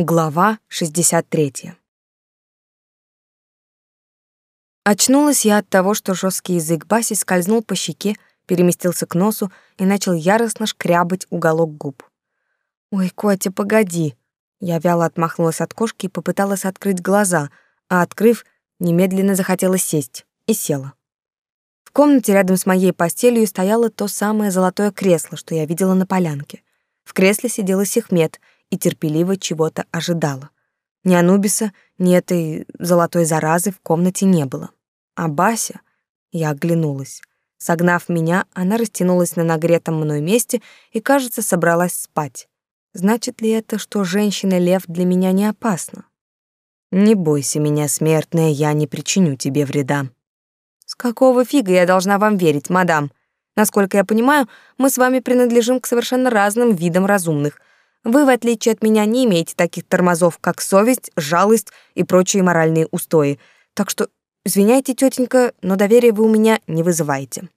Глава 63. Очнулась я от того, что жесткий язык Баси скользнул по щеке, переместился к носу и начал яростно шкрябать уголок губ. «Ой, Котя, погоди!» Я вяло отмахнулась от кошки и попыталась открыть глаза, а, открыв, немедленно захотела сесть и села. В комнате рядом с моей постелью стояло то самое золотое кресло, что я видела на полянке. В кресле сидела Сехмет — и терпеливо чего-то ожидала. Ни Анубиса, ни этой золотой заразы в комнате не было. А Бася... Я оглянулась. Согнав меня, она растянулась на нагретом мной месте и, кажется, собралась спать. Значит ли это, что женщина-лев для меня не опасна? Не бойся меня, смертная, я не причиню тебе вреда. С какого фига я должна вам верить, мадам? Насколько я понимаю, мы с вами принадлежим к совершенно разным видам разумных, вы, в отличие от меня, не имеете таких тормозов, как совесть, жалость и прочие моральные устои. Так что, извиняйте, тетенька, но доверия вы у меня не вызываете.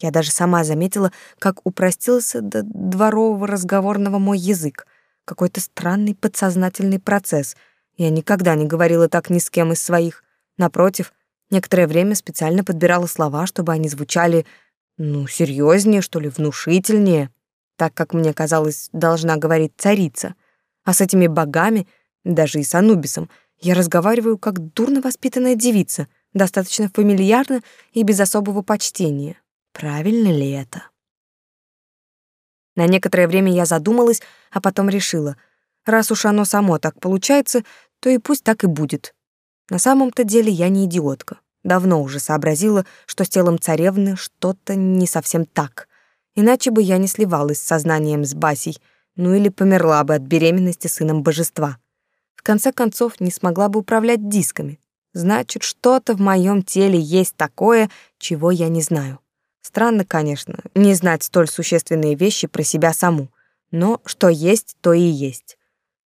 Я даже сама заметила, как упростился до дворового разговорного мой язык. Какой-то странный подсознательный процесс. Я никогда не говорила так ни с кем из своих. Напротив, некоторое время специально подбирала слова, чтобы они звучали, ну, серьезнее, что ли, внушительнее так как мне казалось, должна говорить царица. А с этими богами, даже и с Анубисом, я разговариваю как дурно воспитанная девица, достаточно фамильярно и без особого почтения. Правильно ли это? На некоторое время я задумалась, а потом решила, раз уж оно само так получается, то и пусть так и будет. На самом-то деле я не идиотка. Давно уже сообразила, что с телом царевны что-то не совсем так. Иначе бы я не сливалась с сознанием с Басей, ну или померла бы от беременности сыном божества. В конце концов, не смогла бы управлять дисками. Значит, что-то в моем теле есть такое, чего я не знаю. Странно, конечно, не знать столь существенные вещи про себя саму. Но что есть, то и есть.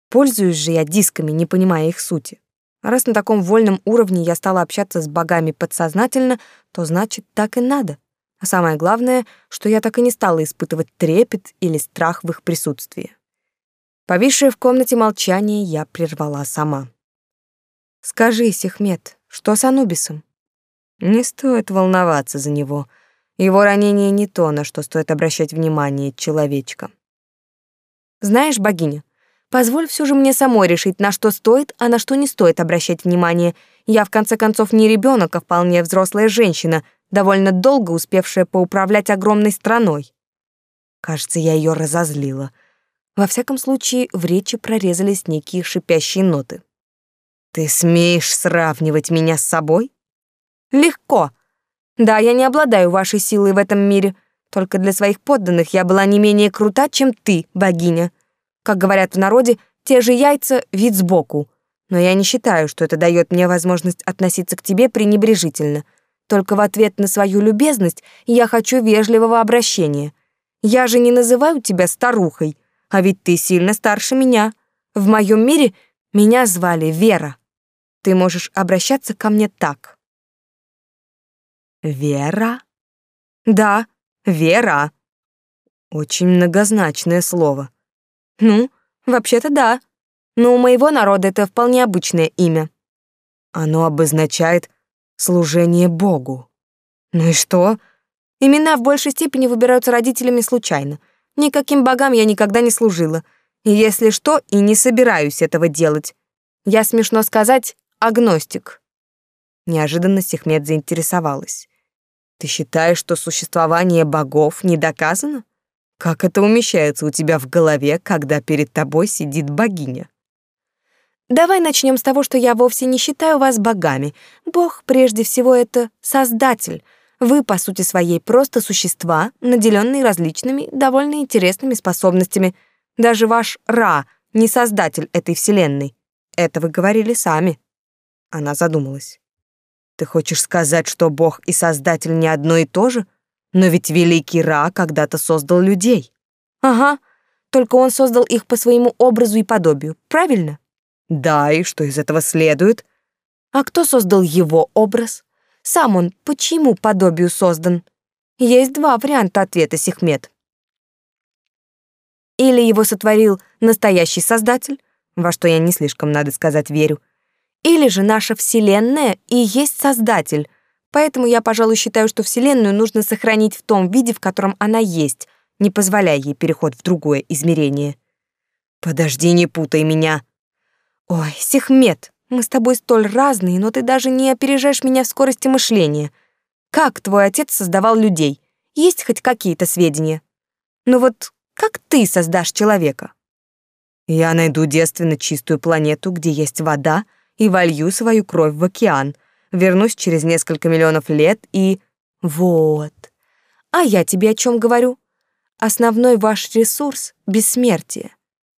Пользуюсь же я дисками, не понимая их сути. Раз на таком вольном уровне я стала общаться с богами подсознательно, то значит, так и надо. А самое главное, что я так и не стала испытывать трепет или страх в их присутствии. Повисшее в комнате молчание я прервала сама. «Скажи, Сехмет, что с Анубисом?» «Не стоит волноваться за него. Его ранение не то, на что стоит обращать внимание человечка». «Знаешь, богиня, позволь все же мне самой решить, на что стоит, а на что не стоит обращать внимание. Я, в конце концов, не ребенок, а вполне взрослая женщина, довольно долго успевшая поуправлять огромной страной. Кажется, я ее разозлила. Во всяком случае, в речи прорезались некие шипящие ноты. «Ты смеешь сравнивать меня с собой?» «Легко. Да, я не обладаю вашей силой в этом мире. Только для своих подданных я была не менее крута, чем ты, богиня. Как говорят в народе, те же яйца — вид сбоку. Но я не считаю, что это дает мне возможность относиться к тебе пренебрежительно. Только в ответ на свою любезность я хочу вежливого обращения. Я же не называю тебя старухой, а ведь ты сильно старше меня. В моем мире меня звали Вера. Ты можешь обращаться ко мне так. Вера? Да, Вера. Очень многозначное слово. Ну, вообще-то да. Но у моего народа это вполне обычное имя. Оно обозначает служение Богу. Ну и что? Имена в большей степени выбираются родителями случайно. Никаким богам я никогда не служила. И если что, и не собираюсь этого делать. Я, смешно сказать, агностик. Неожиданно Сехмет заинтересовалась. Ты считаешь, что существование богов не доказано? Как это умещается у тебя в голове, когда перед тобой сидит богиня? Давай начнем с того, что я вовсе не считаю вас богами. Бог, прежде всего, это создатель. Вы, по сути своей, просто существа, наделенные различными, довольно интересными способностями. Даже ваш Ра не создатель этой вселенной. Это вы говорили сами. Она задумалась. Ты хочешь сказать, что Бог и Создатель не одно и то же? Но ведь великий Ра когда-то создал людей. Ага, только он создал их по своему образу и подобию, правильно? Да, и что из этого следует? А кто создал его образ? Сам он по чьему подобию создан? Есть два варианта ответа, Сехмет. Или его сотворил настоящий создатель, во что я не слишком, надо сказать, верю. Или же наша Вселенная и есть Создатель, поэтому я, пожалуй, считаю, что Вселенную нужно сохранить в том виде, в котором она есть, не позволяя ей переход в другое измерение. Подожди, не путай меня. Ой, Сехмет, мы с тобой столь разные, но ты даже не опережаешь меня в скорости мышления. Как твой отец создавал людей? Есть хоть какие-то сведения? Ну вот как ты создашь человека? Я найду девственно чистую планету, где есть вода, и волью свою кровь в океан. Вернусь через несколько миллионов лет и... Вот. А я тебе о чем говорю? Основной ваш ресурс — бессмертие.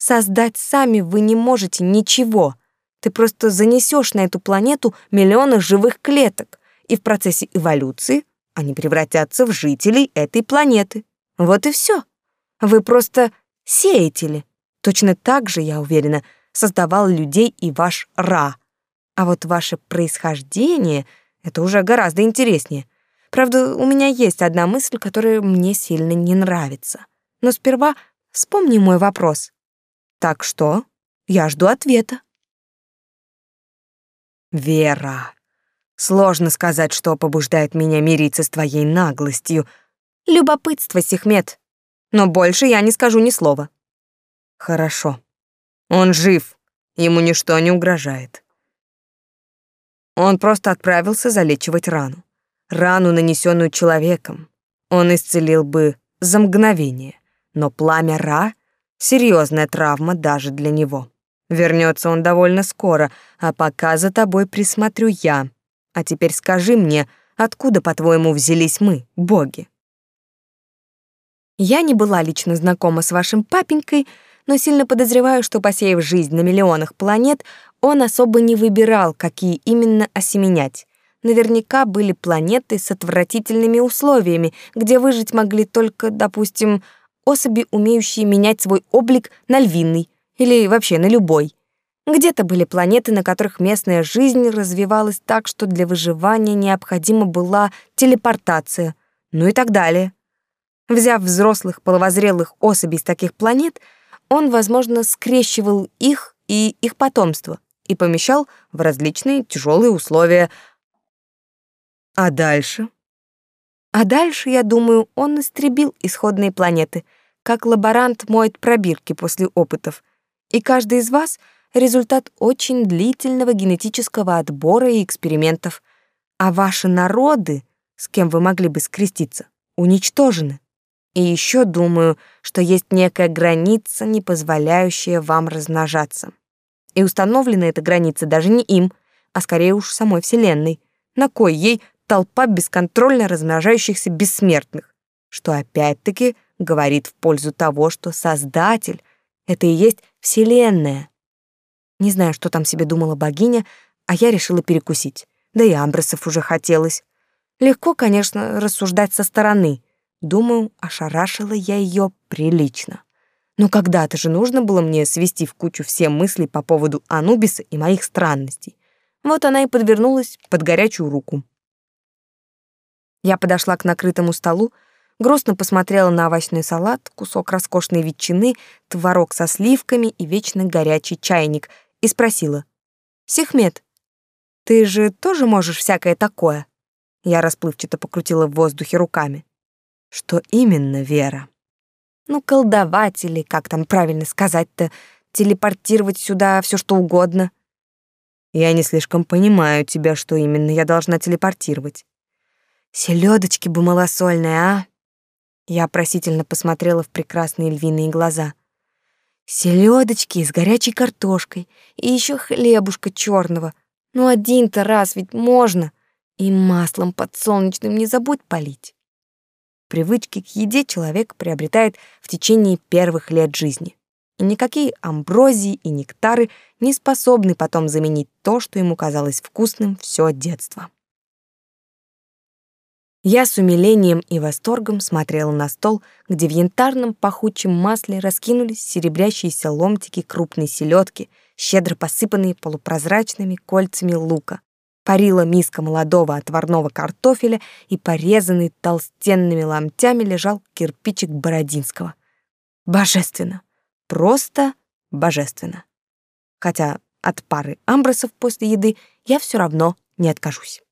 Создать сами вы не можете ничего. Ты просто занесешь на эту планету миллионы живых клеток, и в процессе эволюции они превратятся в жителей этой планеты. Вот и все. Вы просто сеятели. Точно так же, я уверена, создавал людей и ваш Ра. А вот ваше происхождение — это уже гораздо интереснее. Правда, у меня есть одна мысль, которая мне сильно не нравится. Но сперва вспомни мой вопрос. Так что я жду ответа. Вера. Сложно сказать, что побуждает меня мириться с твоей наглостью. Любопытство, Сехмет. Но больше я не скажу ни слова. Хорошо. Он жив. Ему ничто не угрожает. Он просто отправился залечивать рану. Рану, нанесенную человеком. Он исцелил бы за мгновение. Но пламя Ра — серьезная травма даже для него. Вернется он довольно скоро, а пока за тобой присмотрю я. А теперь скажи мне, откуда, по-твоему, взялись мы, боги? Я не была лично знакома с вашим папенькой, но сильно подозреваю, что, посеяв жизнь на миллионах планет, он особо не выбирал, какие именно осеменять. Наверняка были планеты с отвратительными условиями, где выжить могли только, допустим, особи, умеющие менять свой облик на львиный или вообще на любой. Где-то были планеты, на которых местная жизнь развивалась так, что для выживания необходима была телепортация, ну и так далее. Взяв взрослых половозрелых особей с таких планет, он, возможно, скрещивал их и их потомство и помещал в различные тяжелые условия. А дальше? А дальше, я думаю, он истребил исходные планеты, как лаборант моет пробирки после опытов. И каждый из вас — результат очень длительного генетического отбора и экспериментов. А ваши народы, с кем вы могли бы скреститься, уничтожены. И еще думаю, что есть некая граница, не позволяющая вам размножаться. И установлена эта граница даже не им, а скорее уж самой Вселенной. На кой ей толпа бесконтрольно размножающихся бессмертных? Что опять-таки говорит в пользу того, что Создатель — это и есть Вселенная. Не знаю, что там себе думала богиня, а я решила перекусить. Да и амбросов уже хотелось. Легко, конечно, рассуждать со стороны, Думаю, ошарашила я ее прилично. Но когда-то же нужно было мне свести в кучу все мысли по поводу Анубиса и моих странностей. Вот она и подвернулась под горячую руку. Я подошла к накрытому столу, грустно посмотрела на овощной салат, кусок роскошной ветчины, творог со сливками и вечно горячий чайник и спросила. «Сехмет, ты же тоже можешь всякое такое?» Я расплывчато покрутила в воздухе руками. Что именно, Вера? Ну, колдовать или, как там правильно сказать-то, телепортировать сюда все что угодно. Я не слишком понимаю тебя, что именно я должна телепортировать. Селедочки бы малосольные, а? Я просительно посмотрела в прекрасные львиные глаза. Селедочки с горячей картошкой и еще хлебушка черного. Ну один-то раз ведь можно. И маслом подсолнечным не забудь полить. Привычки к еде человек приобретает в течение первых лет жизни. И никакие амброзии и нектары не способны потом заменить то, что ему казалось вкусным все детство. Я с умилением и восторгом смотрела на стол, где в янтарном пахучем масле раскинулись серебрящиеся ломтики крупной селедки, щедро посыпанные полупрозрачными кольцами лука, парила миска молодого отварного картофеля и порезанный толстенными ломтями лежал кирпичик Бородинского. Божественно. Просто божественно. Хотя от пары амбросов после еды я все равно не откажусь.